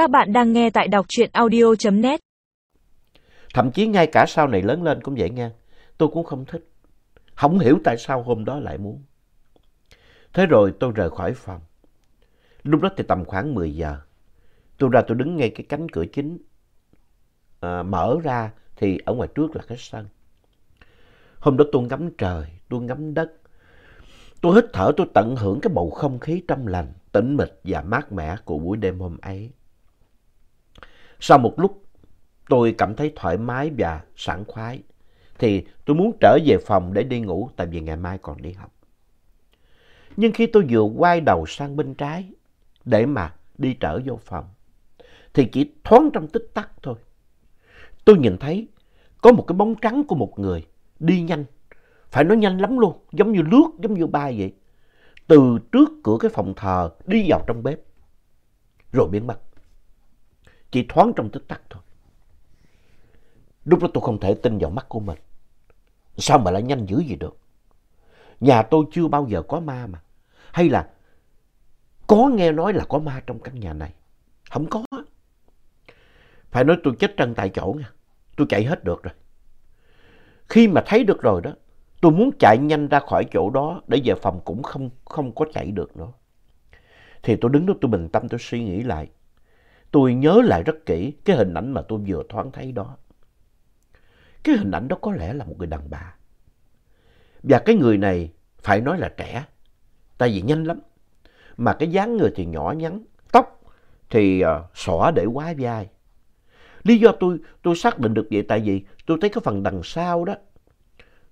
Các bạn đang nghe tại đọc truyện audio.net. Thậm chí ngay cả sau này lớn lên cũng vậy nha. Tôi cũng không thích. Không hiểu tại sao hôm đó lại muốn. Thế rồi tôi rời khỏi phòng. Lúc đó thì tầm khoảng 10 giờ. Tôi ra tôi đứng ngay cái cánh cửa chính. À, mở ra thì ở ngoài trước là cái sân. Hôm đó tôi ngắm trời, tôi ngắm đất. Tôi hít thở, tôi tận hưởng cái bầu không khí trong lành, tĩnh mịch và mát mẻ của buổi đêm hôm ấy. Sau một lúc, tôi cảm thấy thoải mái và sảng khoái. Thì tôi muốn trở về phòng để đi ngủ tại vì ngày mai còn đi học. Nhưng khi tôi vừa quay đầu sang bên trái để mà đi trở vô phòng, thì chỉ thoáng trong tích tắc thôi. Tôi nhìn thấy có một cái bóng trắng của một người đi nhanh. Phải nói nhanh lắm luôn, giống như lướt, giống như bay vậy. Từ trước cửa cái phòng thờ đi vào trong bếp, rồi biến mất. Chỉ thoáng trong tích tắc thôi. Lúc đó tôi không thể tin vào mắt của mình. Sao mà lại nhanh dữ vậy được? Nhà tôi chưa bao giờ có ma mà. Hay là có nghe nói là có ma trong căn nhà này? Không có. Phải nói tôi chết trân tại chỗ nha. Tôi chạy hết được rồi. Khi mà thấy được rồi đó, tôi muốn chạy nhanh ra khỏi chỗ đó để về phòng cũng không, không có chạy được nữa. Thì tôi đứng đó tôi bình tâm tôi suy nghĩ lại. Tôi nhớ lại rất kỹ cái hình ảnh mà tôi vừa thoáng thấy đó. Cái hình ảnh đó có lẽ là một người đàn bà. Và cái người này phải nói là trẻ, tại vì nhanh lắm. Mà cái dáng người thì nhỏ nhắn, tóc thì uh, xõa để quá vai. Lý do tôi, tôi xác định được vậy tại vì tôi thấy cái phần đằng sau đó,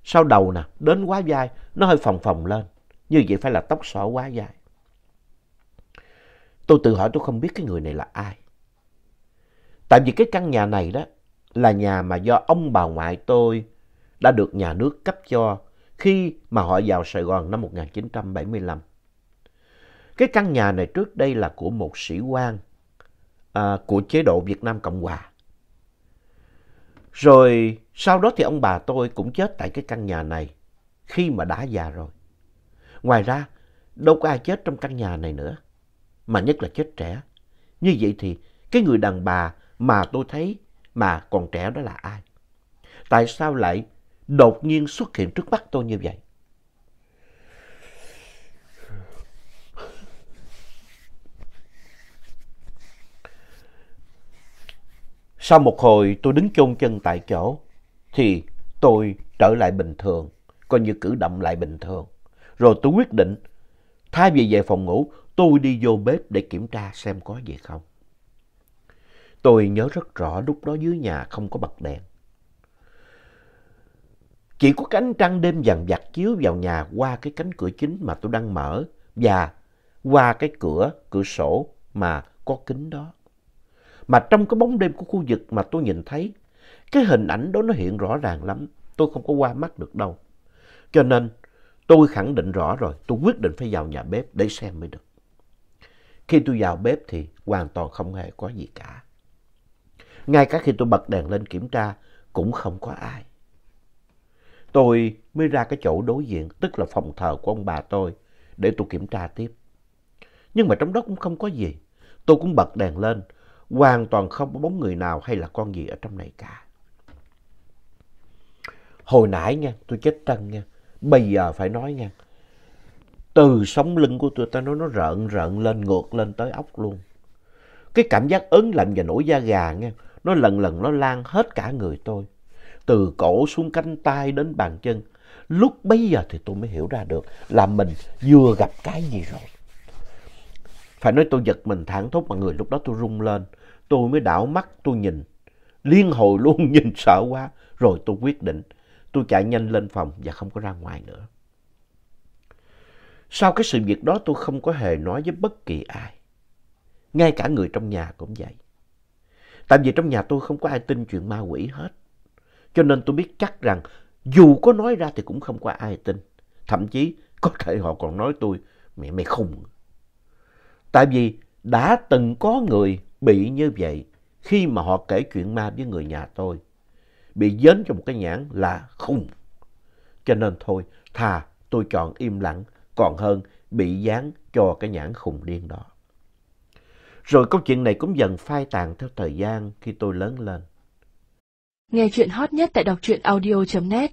sau đầu nè, đến quá vai, nó hơi phồng phồng lên. Như vậy phải là tóc xõa quá vai. Tôi tự hỏi tôi không biết cái người này là ai. Tại vì cái căn nhà này đó là nhà mà do ông bà ngoại tôi đã được nhà nước cấp cho khi mà họ vào Sài Gòn năm 1975. Cái căn nhà này trước đây là của một sĩ quan à, của chế độ Việt Nam Cộng Hòa. Rồi sau đó thì ông bà tôi cũng chết tại cái căn nhà này khi mà đã già rồi. Ngoài ra, đâu có ai chết trong căn nhà này nữa, mà nhất là chết trẻ. Như vậy thì cái người đàn bà mà tôi thấy mà còn trẻ đó là ai? Tại sao lại đột nhiên xuất hiện trước mắt tôi như vậy? Sau một hồi tôi đứng chôn chân tại chỗ, thì tôi trở lại bình thường, coi như cử động lại bình thường. Rồi tôi quyết định, thay vì về phòng ngủ, tôi đi vô bếp để kiểm tra xem có gì không. Tôi nhớ rất rõ lúc đó dưới nhà không có bật đèn. Chỉ có cánh trăng đêm dằn vặt chiếu vào nhà qua cái cánh cửa chính mà tôi đang mở và qua cái cửa, cửa sổ mà có kính đó. Mà trong cái bóng đêm của khu vực mà tôi nhìn thấy, cái hình ảnh đó nó hiện rõ ràng lắm. Tôi không có qua mắt được đâu. Cho nên tôi khẳng định rõ rồi, tôi quyết định phải vào nhà bếp để xem mới được. Khi tôi vào bếp thì hoàn toàn không hề có gì cả. Ngay cả khi tôi bật đèn lên kiểm tra cũng không có ai. Tôi mới ra cái chỗ đối diện, tức là phòng thờ của ông bà tôi, để tôi kiểm tra tiếp. Nhưng mà trong đó cũng không có gì. Tôi cũng bật đèn lên, hoàn toàn không có bóng người nào hay là con gì ở trong này cả. Hồi nãy nha, tôi chết trân nha, bây giờ phải nói nha, từ sống lưng của tôi ta nói nó rợn rợn lên, ngược lên tới ốc luôn. Cái cảm giác ớn lạnh và nổi da gà nha, nó lần lần nó lan hết cả người tôi. Từ cổ xuống cánh tay đến bàn chân. Lúc bấy giờ thì tôi mới hiểu ra được là mình vừa gặp cái gì rồi. Phải nói tôi giật mình thẳng thốt mà người lúc đó tôi rung lên. Tôi mới đảo mắt, tôi nhìn. Liên hồi luôn nhìn sợ quá. Rồi tôi quyết định. Tôi chạy nhanh lên phòng và không có ra ngoài nữa. Sau cái sự việc đó tôi không có hề nói với bất kỳ ai. Ngay cả người trong nhà cũng vậy. Tại vì trong nhà tôi không có ai tin chuyện ma quỷ hết. Cho nên tôi biết chắc rằng dù có nói ra thì cũng không có ai tin. Thậm chí có thể họ còn nói tôi, mẹ mày khùng. Tại vì đã từng có người bị như vậy khi mà họ kể chuyện ma với người nhà tôi. Bị dến cho một cái nhãn là khùng. Cho nên thôi, thà tôi chọn im lặng còn hơn bị dán cho cái nhãn khùng điên đó. Rồi câu chuyện này cũng dần phai tàn theo thời gian khi tôi lớn lên. Nghe chuyện hot nhất tại đọc truyện audio.net